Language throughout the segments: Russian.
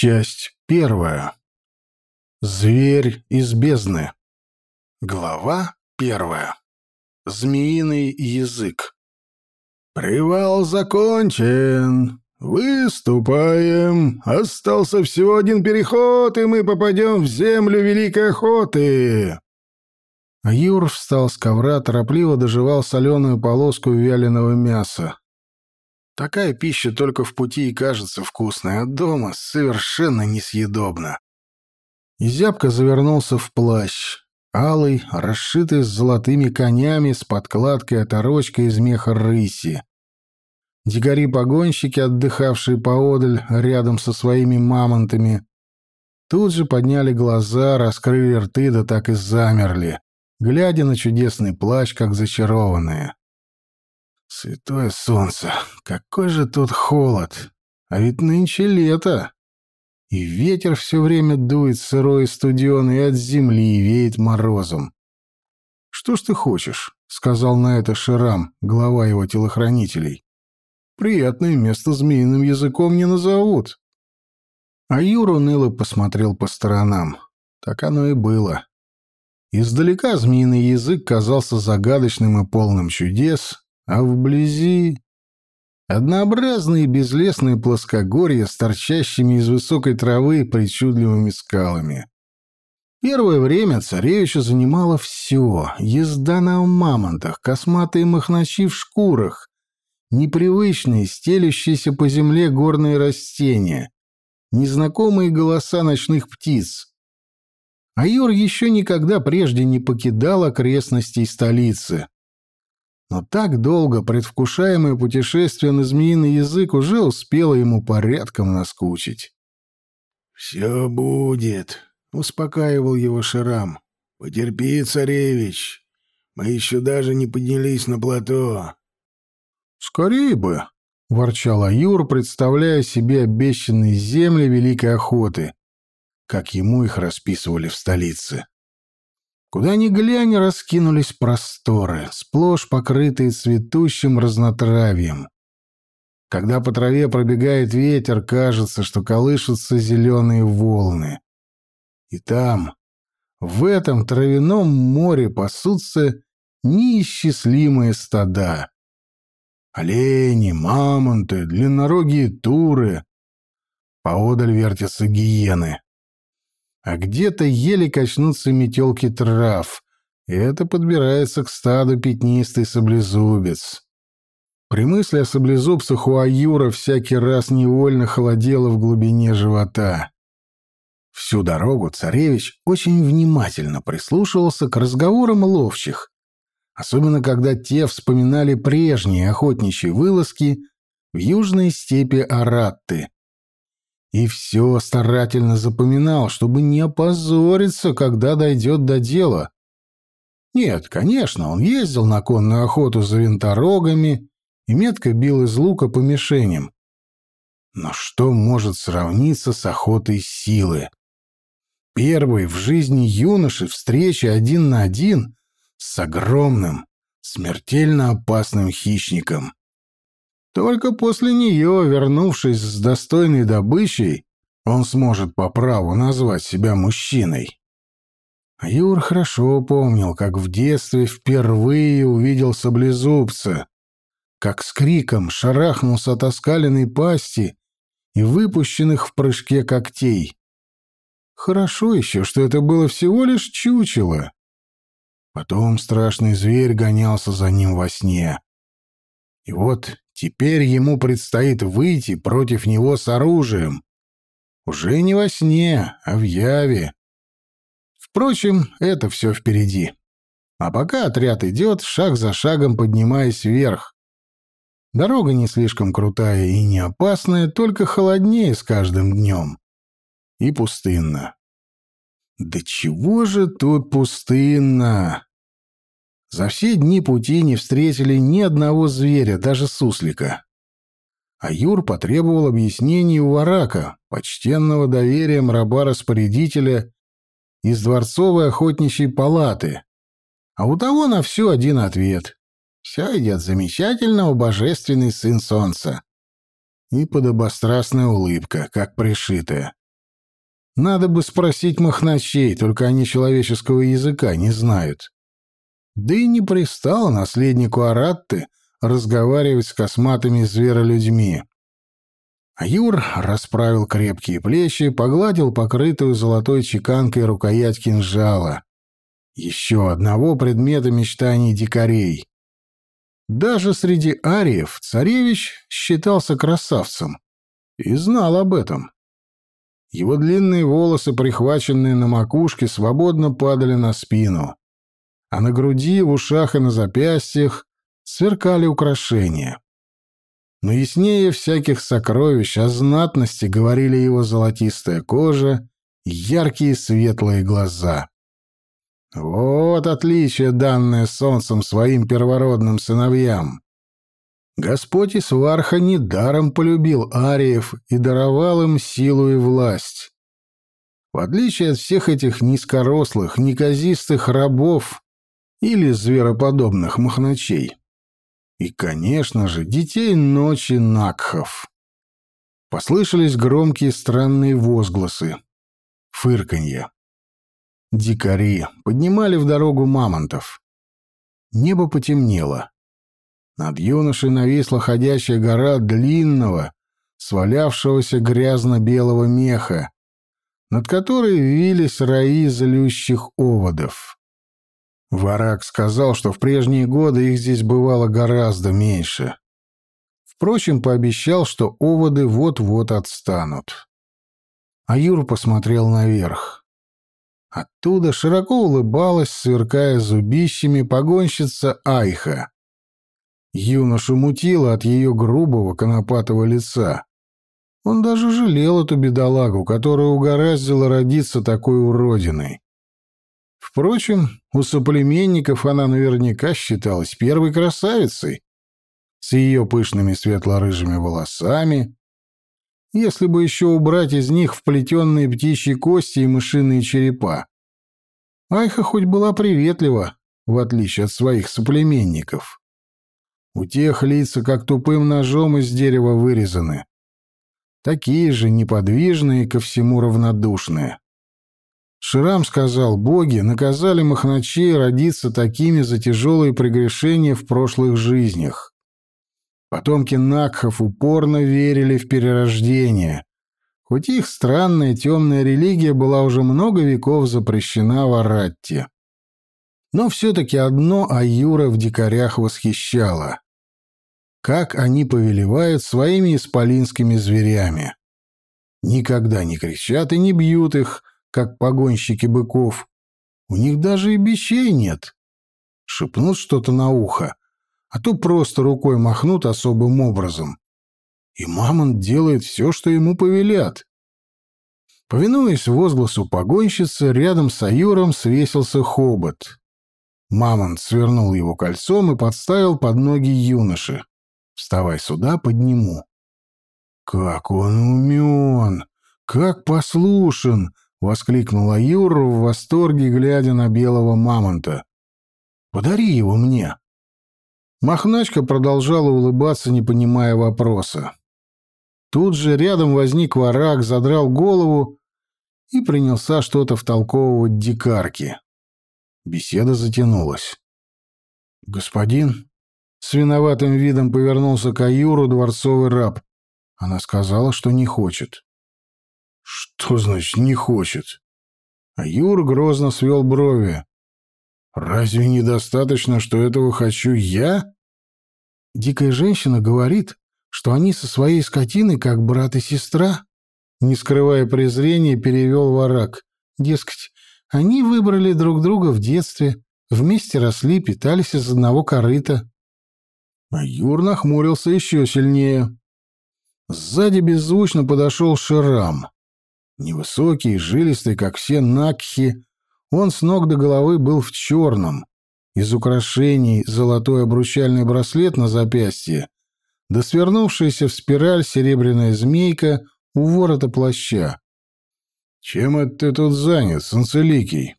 Часть первая. Зверь из бездны. Глава первая. Змеиный язык. «Привал закончен. Выступаем. Остался всего один переход, и мы попадем в землю Великой Охоты». Юр встал с ковра, торопливо доживал соленую полоску вяленого мяса. Такая пища только в пути и кажется вкусной, а дома совершенно несъедобна. И зябко завернулся в плащ, алый, расшитый с золотыми конями, с подкладкой оторочкой из меха рыси. Дикари-погонщики, отдыхавшие поодаль рядом со своими мамонтами, тут же подняли глаза, раскрыли рты, да так и замерли, глядя на чудесный плащ, как зачарованные. Святое солнце, какой же тут холод! А ведь нынче лето! И ветер все время дует сырой и студеный, и от земли веет морозом. «Что ж ты хочешь?» — сказал на это Ширам, глава его телохранителей. «Приятное место змеиным языком не назовут». А Юр уныло посмотрел по сторонам. Так оно и было. Издалека змеиный язык казался загадочным и полным чудес, а вблизи однообразные безлесные плоскогорья с торчащими из высокой травы причудливыми скалами. Первое время царевича занимало все — езда на мамонтах, косматые махначи в шкурах, непривычные, стелющиеся по земле горные растения, незнакомые голоса ночных птиц. А Юр еще никогда прежде не покидал окрестностей столицы. Но так долго предвкушаемое путешествие на змеиный язык уже успело ему порядком наскучить. «Все будет», — успокаивал его Ширам. «Потерпи, царевич. Мы еще даже не поднялись на плато». «Скорее бы», — ворчал Аюр, представляя себе обещанные земли Великой Охоты, как ему их расписывали в столице. Куда ни глянь, раскинулись просторы, сплошь покрытые цветущим разнотравьем. Когда по траве пробегает ветер, кажется, что колышутся зеленые волны. И там, в этом травяном море пасутся неисчислимые стада. Олени, мамонты, длиннорогие туры. Поодаль вертятся гиены а где-то еле качнутся метелки трав, и это подбирается к стаду пятнистый саблезубец. При мысли о саблезубцах у Аюра всякий раз невольно холодело в глубине живота. Всю дорогу царевич очень внимательно прислушивался к разговорам ловчих, особенно когда те вспоминали прежние охотничьи вылазки в южной степи Аратты, и все старательно запоминал, чтобы не опозориться, когда дойдет до дела. Нет, конечно, он ездил на конную охоту за винторогами и метко бил из лука по мишеням. Но что может сравниться с охотой силы? Первой в жизни юноши встреча один на один с огромным, смертельно опасным хищником. Только после нее, вернувшись с достойной добычей, он сможет по праву назвать себя мужчиной. Юр хорошо помнил, как в детстве впервые увидел саблезубца, как с криком шарахнулся от оскаленной пасти и выпущенных в прыжке когтей. Хорошо еще, что это было всего лишь чучело. Потом страшный зверь гонялся за ним во сне. И вот Теперь ему предстоит выйти против него с оружием. Уже не во сне, а в яве. Впрочем, это все впереди. А пока отряд идет, шаг за шагом поднимаясь вверх. Дорога не слишком крутая и не опасная, только холоднее с каждым днем. И пустынно. Да чего же тут пустынно? За все дни пути не встретили ни одного зверя, даже суслика. А Юр потребовал объяснений у Варака, почтенного доверием раба-распорядителя из дворцовой охотничьей палаты. А у того на все один ответ. «Все идет замечательно, у божественный сын солнца». И подобострастная улыбка, как пришитая. Надо бы спросить махначей, только они человеческого языка не знают. Да и не пристало наследнику Аратты разговаривать с косматыми зверолюдьми. А Юр расправил крепкие плечи, погладил покрытую золотой чеканкой рукоять кинжала. Еще одного предмета мечтаний дикарей. Даже среди ариев царевич считался красавцем и знал об этом. Его длинные волосы, прихваченные на макушке, свободно падали на спину, а на груди, в ушах и на запястьях сверкали украшения. Но яснее всяких сокровищ о знатности говорили его золотистая кожа яркие светлые глаза. Вот отличие, данное солнцем своим первородным сыновьям. Господь Исварха недаром полюбил ариев и даровал им силу и власть. В отличие от всех этих низкорослых, неказистых рабов или звероподобных махначей. И, конечно же, детей ночи Накхов. Послышались громкие странные возгласы. Фырканье. Дикари поднимали в дорогу мамонтов. Небо потемнело. Над юношей нависла ходящая гора длинного, свалявшегося грязно-белого меха, над которой вились раи злющих оводов. Варак сказал, что в прежние годы их здесь бывало гораздо меньше. Впрочем, пообещал, что оводы вот-вот отстанут. А Юр посмотрел наверх. Оттуда широко улыбалась, сверкая зубищами, погонщица Айха. Юношу мутило от ее грубого конопатого лица. Он даже жалел эту бедолагу, которая угораздила родиться такой уродиной. Впрочем, у соплеменников она наверняка считалась первой красавицей, с ее пышными светло-рыжими волосами, если бы еще убрать из них вплетенные птичьи кости и мышиные черепа. Айха хоть была приветлива, в отличие от своих соплеменников. У тех лица как тупым ножом из дерева вырезаны. Такие же неподвижные и ко всему равнодушные. Ширам сказал, боги наказали махначей родиться такими за тяжелые прегрешения в прошлых жизнях. Потомки Накхов упорно верили в перерождение, хоть их странная темная религия была уже много веков запрещена в Аратте. Но все-таки одно Аюра в дикарях восхищало. Как они повелевают своими исполинскими зверями. Никогда не кричат и не бьют их, как погонщики быков. У них даже и бичей нет. Шепнут что-то на ухо, а то просто рукой махнут особым образом. И мамонт делает все, что ему повелят. Повинуясь возгласу погонщицы, рядом с Аюром свесился хобот. Мамонт свернул его кольцом и подставил под ноги юноши. «Вставай сюда, подниму». «Как он умен! Как послушен!» — воскликнул Аюр в восторге, глядя на белого мамонта. «Подари его мне». Мохначка продолжала улыбаться, не понимая вопроса. Тут же рядом возник варак, задрал голову и принялся что-то втолковывать дикарке. Беседа затянулась. «Господин?» С виноватым видом повернулся к Аюру дворцовый раб. Она сказала, что не хочет. «Что значит «не хочет»?» А Юр грозно свел брови. «Разве недостаточно, что этого хочу я?» Дикая женщина говорит, что они со своей скотиной как брат и сестра. Не скрывая презрения, перевел ворак. Дескать, они выбрали друг друга в детстве, вместе росли, питались из одного корыта. А Юр нахмурился еще сильнее. Сзади беззвучно подошел Ширам. Невысокий, жилистый, как все накхи, он с ног до головы был в черном. Из украшений золотой обручальный браслет на запястье, да свернувшаяся в спираль серебряная змейка у ворота плаща. «Чем это ты тут занят, Санцеликий?»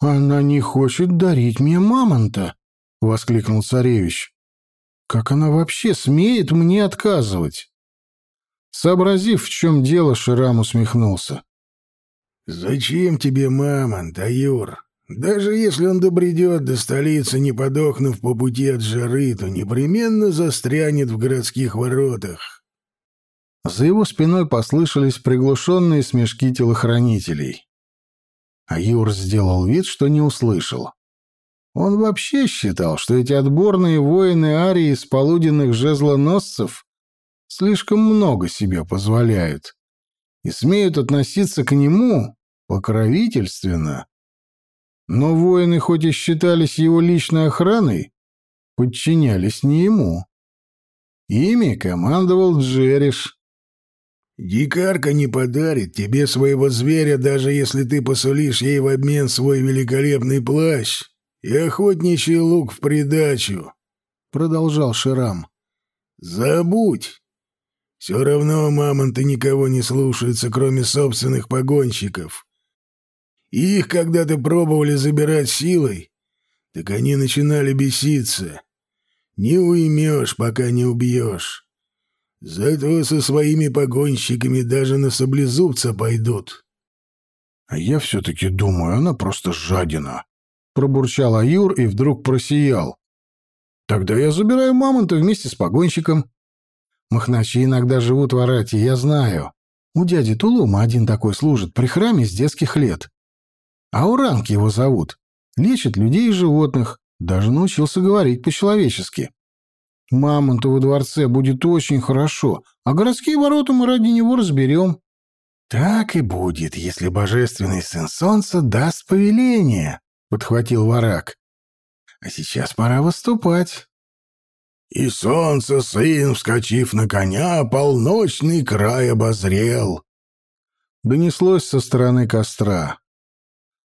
«Она не хочет дарить мне мамонта», — воскликнул царевич. «Как она вообще смеет мне отказывать?» Сообразив, в чем дело, Ширам усмехнулся. «Зачем тебе мамонт, Аюр? Даже если он добредет до столицы, не подохнув по пути от жары, то непременно застрянет в городских воротах». За его спиной послышались приглушенные смешки телохранителей. Аюр сделал вид, что не услышал. Он вообще считал, что эти отборные воины Арии из полуденных жезлоносцев слишком много себе позволяют и смеют относиться к нему покровительственно. Но воины, хоть и считались его личной охраной, подчинялись не ему. Ими командовал Джериш. «Дикарка не подарит тебе своего зверя, даже если ты посулишь ей в обмен свой великолепный плащ и охотничий лук в придачу», — продолжал Ширам. «Забудь. Все равно мамонты никого не слушаются, кроме собственных погонщиков. Их когда-то пробовали забирать силой, так они начинали беситься. Не уймешь, пока не убьешь. Зато со своими погонщиками даже на саблезубца пойдут». «А я все-таки думаю, она просто жадина», Пробурчал Аюр и вдруг просиял. «Тогда я забираю мамонта вместе с погонщиком». Махначи иногда живут в Арате, я знаю. У дяди Тулума один такой служит при храме с детских лет. Ауранг его зовут. Лечит людей и животных. Даже научился говорить по-человечески. Мамонту во дворце будет очень хорошо, а городские ворота мы ради него разберем. Так и будет, если божественный сын солнца даст повеление подхватил Варак. А сейчас пора выступать. И солнце сын, вскочив на коня, полночный край обозрел. Донеслось со стороны костра.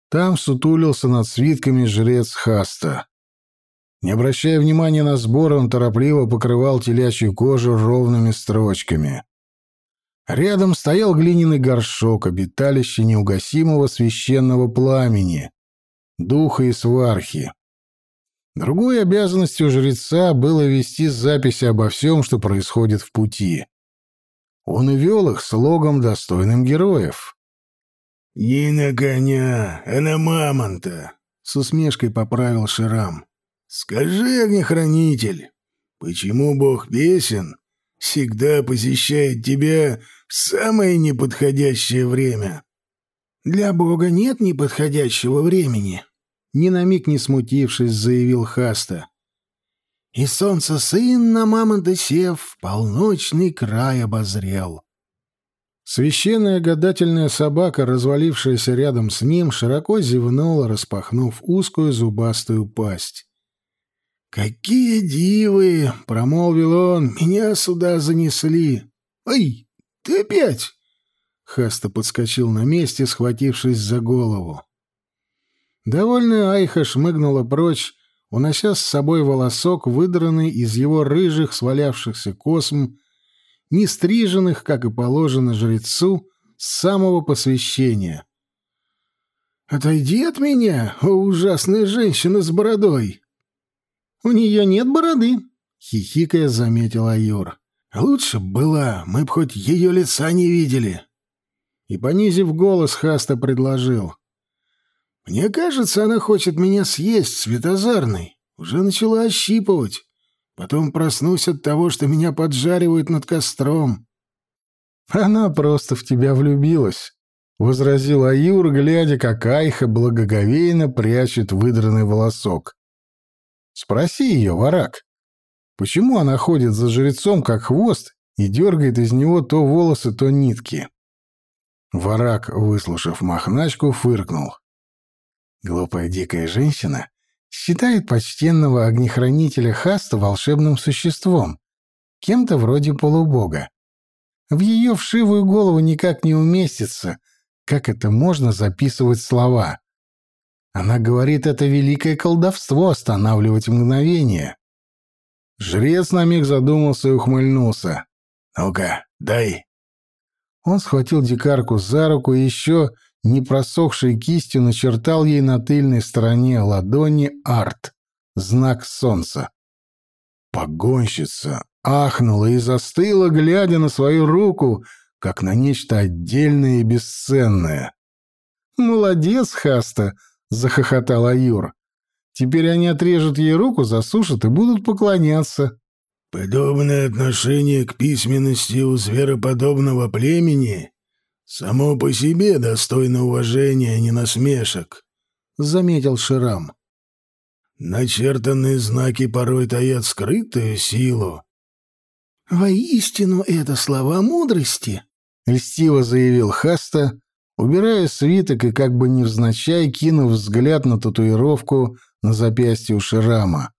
Там сутулился над свитками жрец Хаста. Не обращая внимания на сбор, он торопливо покрывал телячью кожу ровными строчками. Рядом стоял глиняный горшок, обиталище неугасимого священного пламени, духа и свархи. Другой обязанностью жреца было вести записи обо всем, что происходит в пути. Он и вел их слогом, достойным героев. «Не на коня, а на мамонта», — с усмешкой поправил Ширам. «Скажи, огнехранитель, почему бог песен всегда посещает тебя в самое неподходящее время?» «Для бога нет неподходящего времени», ни на миг не смутившись, заявил Хаста. И солнце сын на мамонта сев, полночный край обозрел. Священная гадательная собака, развалившаяся рядом с ним, широко зевнула, распахнув узкую зубастую пасть. «Какие дивы!» — промолвил он. «Меня сюда занесли!» «Ай, ты опять!» Хаста подскочил на месте, схватившись за голову. Довольная Айха шмыгнула прочь, унося с собой волосок, выдранный из его рыжих свалявшихся косм, не стриженных, как и положено жрецу, с самого посвящения. «Отойди от меня, о ужасная женщина с бородой!» «У нее нет бороды», — хихикая заметил Айор. «Лучше б была, мы б хоть ее лица не видели». И, понизив голос, Хаста предложил. Мне кажется, она хочет меня съесть, светозарный. Уже начала ощипывать. Потом проснусь от того, что меня поджаривают над костром. Она просто в тебя влюбилась, — возразил Аюр, глядя, как Айха благоговейно прячет выдранный волосок. Спроси ее, Варак, почему она ходит за жрецом, как хвост, и дергает из него то волосы, то нитки? Варак, выслушав махначку, фыркнул. Глупая дикая женщина считает почтенного огнехранителя Хаста волшебным существом, кем-то вроде полубога. В ее вшивую голову никак не уместится, как это можно записывать слова. Она говорит, это великое колдовство останавливать мгновение. Жрец на миг задумался и ухмыльнулся. «Ну-ка, дай». Он схватил дикарку за руку и еще не просохшей кистью начертал ей на тыльной стороне ладони арт, знак солнца. Погонщица ахнула и застыла, глядя на свою руку, как на нечто отдельное и бесценное. «Молодец, Хаста!» — захохотал Аюр. «Теперь они отрежут ей руку, засушат и будут поклоняться». «Подобное отношение к письменности у звероподобного племени само по себе достойно уважения, а не насмешек», — заметил Ширам. «Начертанные знаки порой таят скрытую силу». «Воистину это слова мудрости», — льстиво заявил Хаста, убирая свиток и как бы невзначай кинув взгляд на татуировку на запястье у Ширама,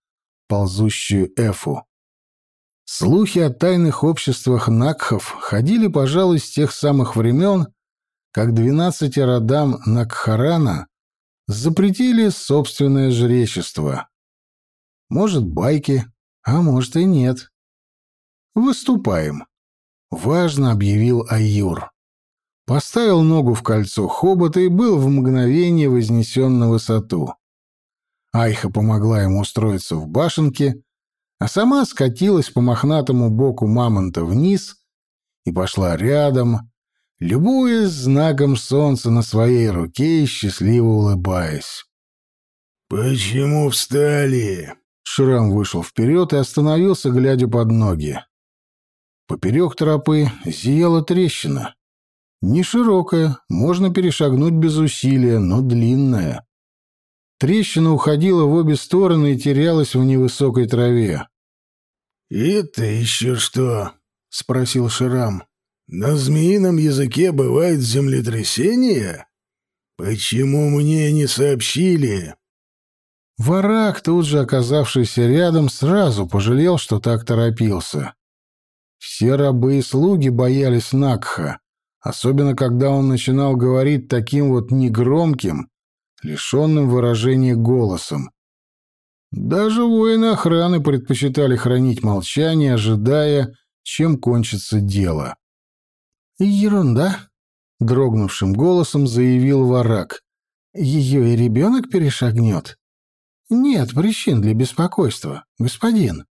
ползущую эфу. Слухи о тайных обществах Накхов ходили, пожалуй, с тех самых времен, как двенадцати родам Накхарана запретили собственное жречество. Может, байки, а может и нет. «Выступаем», — важно объявил Айюр. Поставил ногу в кольцо хобота и был в мгновение вознесен на высоту. Айха помогла ему устроиться в башенке, а сама скатилась по мохнатому боку мамонта вниз и пошла рядом, любуясь знаком солнца на своей руке и счастливо улыбаясь. «Почему встали?» Шрам вышел вперед и остановился, глядя под ноги. Поперек тропы зияла трещина. Не широкая, можно перешагнуть без усилия, но длинная. Трещина уходила в обе стороны и терялась в невысокой траве. «Это еще что?» — спросил Ширам. «На змеином языке бывает землетрясение? Почему мне не сообщили?» Варак, тут же оказавшийся рядом, сразу пожалел, что так торопился. Все рабы и слуги боялись Накха, особенно когда он начинал говорить таким вот негромким, лишенным выражения голосом. Даже воины охраны предпочитали хранить молчание, ожидая, чем кончится дело. «Ерунда», — дрогнувшим голосом заявил Варак. «Ее и ребенок перешагнет?» «Нет причин для беспокойства, господин».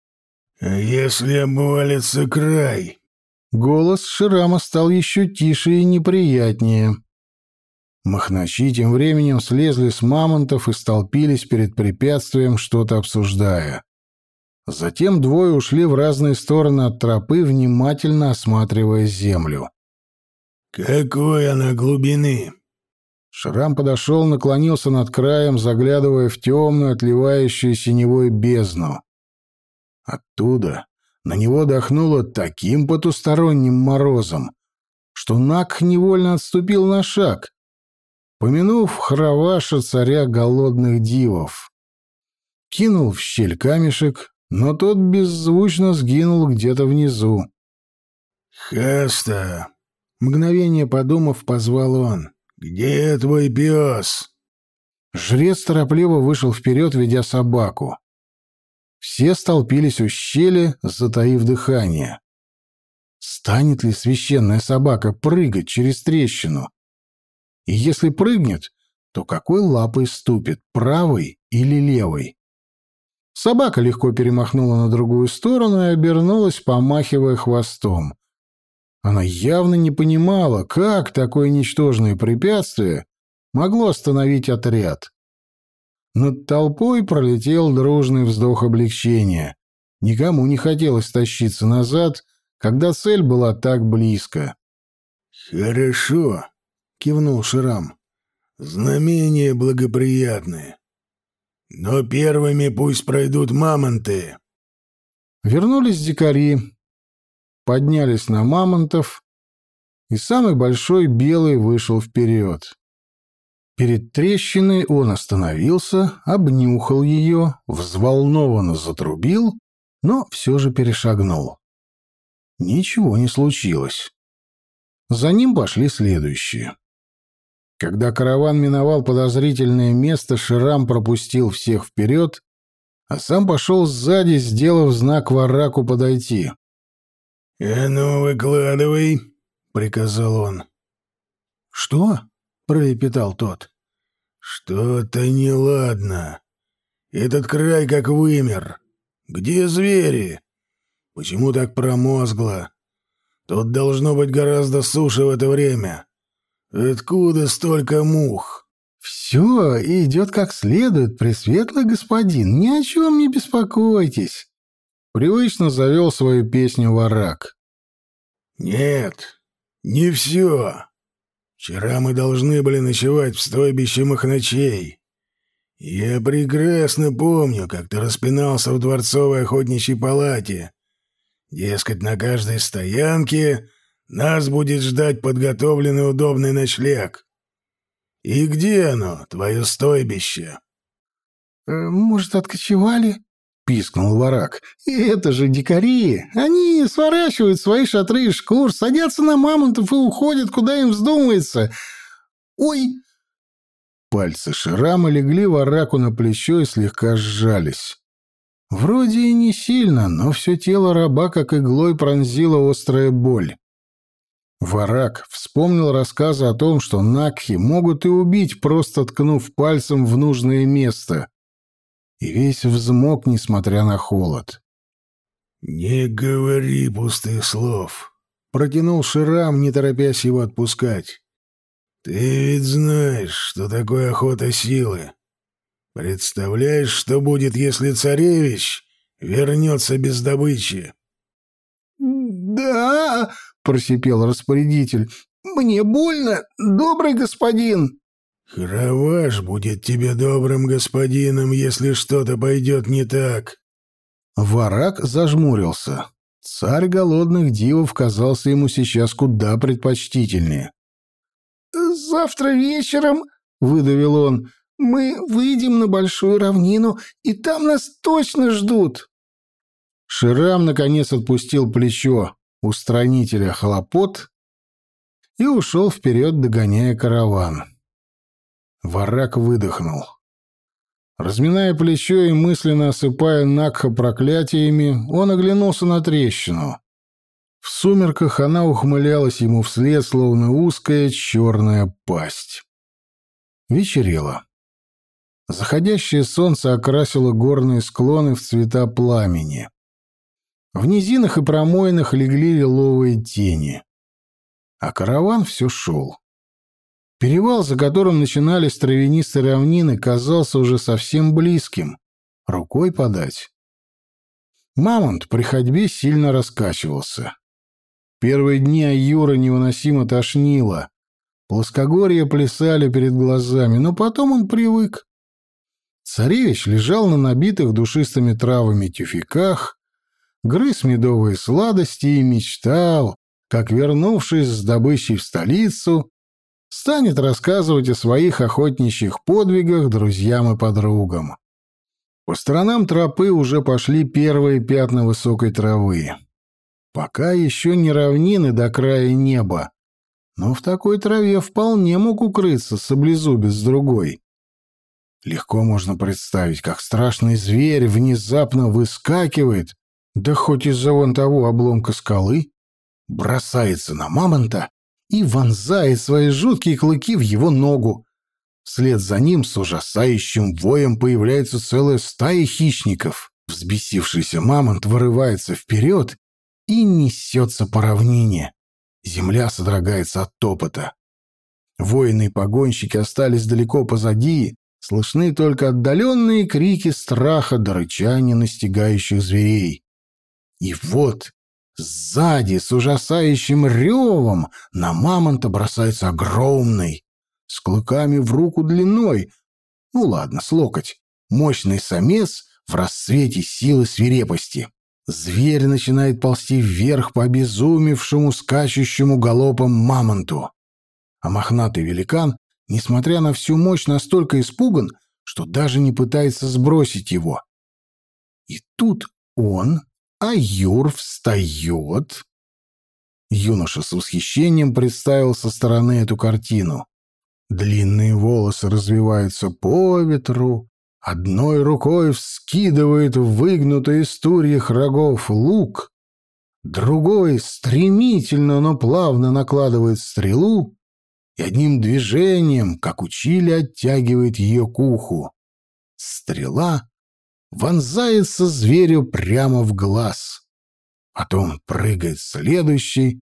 «А если обвалится край?» Голос Ширама стал еще тише и неприятнее. Махначи тем временем слезли с мамонтов и столпились перед препятствием, что-то обсуждая. Затем двое ушли в разные стороны от тропы, внимательно осматривая землю. «Какой она глубины?» Шрам подошел, наклонился над краем, заглядывая в темную, отливающую синевой бездну. Оттуда на него дохнуло таким потусторонним морозом, что Нак невольно отступил на шаг, помянув храваша царя голодных дивов. Кинул в щель камешек, но тот беззвучно сгинул где-то внизу. «Хаста!» — мгновение подумав, позвал он. «Где твой пес?» Жрец торопливо вышел вперед, ведя собаку. Все столпились у щели, затаив дыхание. Станет ли священная собака прыгать через трещину? И если прыгнет, то какой лапой ступит, правой или левой? Собака легко перемахнула на другую сторону и обернулась, помахивая хвостом. Она явно не понимала, как такое ничтожное препятствие могло остановить отряд. Над толпой пролетел дружный вздох облегчения. Никому не хотелось тащиться назад, когда цель была так близко. «Хорошо», — кивнул Ширам. «Знамения благоприятные. Но первыми пусть пройдут мамонты». Вернулись дикари, поднялись на мамонтов, и самый большой белый вышел вперед. Перед трещиной он остановился, обнюхал ее, взволнованно затрубил, но все же перешагнул. Ничего не случилось. За ним пошли следующие. Когда караван миновал подозрительное место, Ширам пропустил всех вперед, а сам пошел сзади, сделав знак Вараку подойти. «А ну, выкладывай», — приказал он. «Что?» — пролепетал тот. «Что-то неладно. Этот край как вымер. Где звери? Почему так промозгло? Тут должно быть гораздо суше в это время. Откуда столько мух? Все идет как следует, пресветлый господин, ни о чем не беспокойтесь. Привычно завел свою песню Варак. Нет, не все. Вчера мы должны были ночевать в стойбище махначей. Я прекрасно помню, как ты распинался в дворцовой охотничьей палате. Дескать, на каждой стоянке нас будет ждать подготовленный удобный ночлег. И где оно, твое стойбище? «Э, «Может, откочевали?» — пискнул Варак. «И это же дикари! Они сворачивают свои шатры из шкур, садятся на мамонтов и уходят, куда им вздумается. Ой!» Пальцы Ширама легли Вараку на плечо и слегка сжались. Вроде и не сильно, но все тело раба как иглой пронзила острая боль. Варак вспомнил рассказы о том, что Накхи могут и убить, просто ткнув пальцем в нужное место. И весь взмок, несмотря на холод. «Не говори пустых слов», — протянул Ширам, не торопясь его отпускать. «Ты ведь знаешь, что такое охота силы. Представляешь, что будет, если царевич вернется без добычи?» «Да!» Просипел распорядитель. «Мне больно, добрый господин!» «Храваш будет тебе добрым господином, если что-то пойдет не так!» Варак зажмурился. Царь голодных дивов казался ему сейчас куда предпочтительнее. «Завтра вечером, — выдавил он, — мы выйдем на большую равнину, и там нас точно ждут!» Ширам, наконец, отпустил плечо устранителя хлопот и ушел вперед, догоняя караван. Варак выдохнул. Разминая плечо и мысленно осыпая Накха проклятиями, он оглянулся на трещину. В сумерках она ухмылялась ему вслед, словно узкая черная пасть. Вечерело. Заходящее солнце окрасило горные склоны в цвета пламени. В низинах и промоинах легли лиловые тени. А караван все шел. Перевал, за которым начинались травянистые равнины, казался уже совсем близким. Рукой подать. Мамонт при ходьбе сильно раскачивался. Первые дни Аюра невыносимо тошнило. Плоскогорья плясали перед глазами, но потом он привык. Царевич лежал на набитых душистыми травами тюфяках, грыз медовые сладости и мечтал, как, вернувшись с добычей в столицу, станет рассказывать о своих охотничьих подвигах друзьям и подругам. По сторонам тропы уже пошли первые пятна высокой травы. Пока еще не равнины до края неба, но в такой траве вполне мог укрыться саблезубец с другой. Легко можно представить, как страшный зверь внезапно выскакивает да хоть из-за вон того обломка скалы, бросается на мамонта и вонзает свои жуткие клыки в его ногу. Вслед за ним с ужасающим воем появляется целая стая хищников. Взбесившийся мамонт вырывается вперед и несется по равнине. Земля содрогается от топота. Воины и погонщики остались далеко позади, слышны только отдаленные крики страха до рычания настигающих зверей. И вот сзади с ужасающим ревом на мамонта бросается огромный, с клыками в руку длиной, ну ладно, с локоть, мощный самец в рассвете силы свирепости. Зверь начинает ползти вверх по обезумевшему, скачущему галопом мамонту. А мохнатый великан, несмотря на всю мощь, настолько испуган, что даже не пытается сбросить его. И тут он а Юр встает. Юноша с восхищением представил со стороны эту картину. Длинные волосы развиваются по ветру, одной рукой вскидывает в выгнутые из турьих рогов лук, другой стремительно, но плавно накладывает стрелу и одним движением, как учили, оттягивает ее к уху. Стрела вонзается зверю прямо в глаз. Потом прыгает следующий,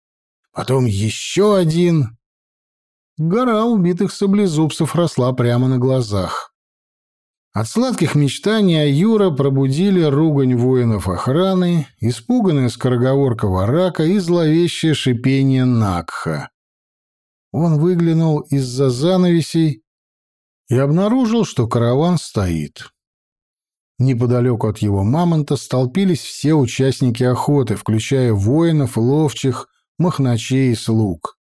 потом еще один. Гора убитых саблезубцев росла прямо на глазах. От сладких мечтаний Аюра пробудили ругань воинов охраны, испуганная скороговорка варака и зловещее шипение Накха. Он выглянул из-за занавесей и обнаружил, что караван стоит. Неподалеку от его мамонта столпились все участники охоты, включая воинов, ловчих, махначей и слуг.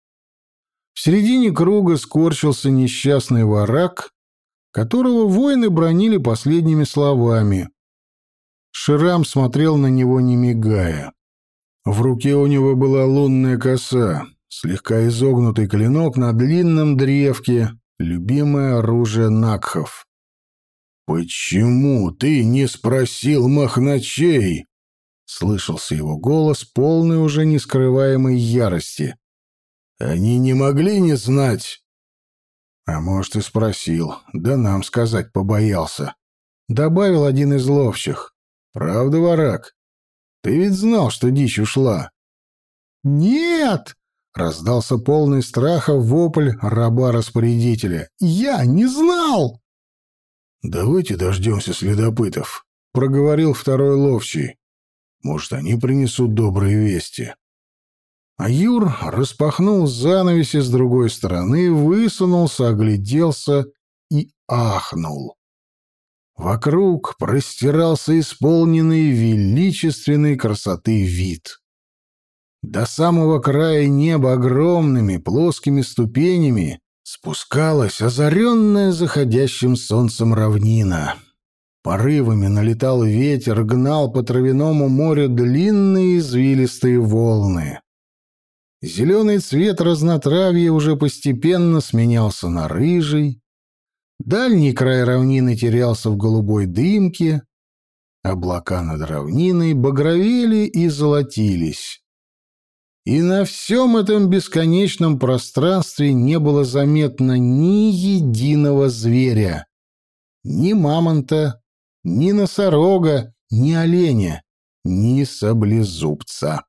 В середине круга скорчился несчастный варак, которого воины бронили последними словами. Ширам смотрел на него, не мигая. В руке у него была лунная коса, слегка изогнутый клинок на длинном древке, любимое оружие Накхов. «Почему ты не спросил Махначей?» — слышался его голос, полный уже нескрываемой ярости. «Они не могли не знать». «А может, и спросил, да нам сказать побоялся», — добавил один из ловчих. «Правда, Варак? Ты ведь знал, что дичь ушла». «Нет!» — раздался полный страха вопль раба-распорядителя. «Я не знал!» «Давайте дождемся следопытов», — проговорил второй ловчий. «Может, они принесут добрые вести». А Юр распахнул занавеси с другой стороны, высунулся, огляделся и ахнул. Вокруг простирался исполненный величественной красоты вид. До самого края неба огромными плоскими ступенями Спускалась озаренная заходящим солнцем равнина. Порывами налетал ветер, гнал по травяному морю длинные извилистые волны. Зеленый цвет разнотравья уже постепенно сменялся на рыжий. Дальний край равнины терялся в голубой дымке. Облака над равниной багровели и золотились. И на всем этом бесконечном пространстве не было заметно ни единого зверя. Ни мамонта, ни носорога, ни оленя, ни саблезубца.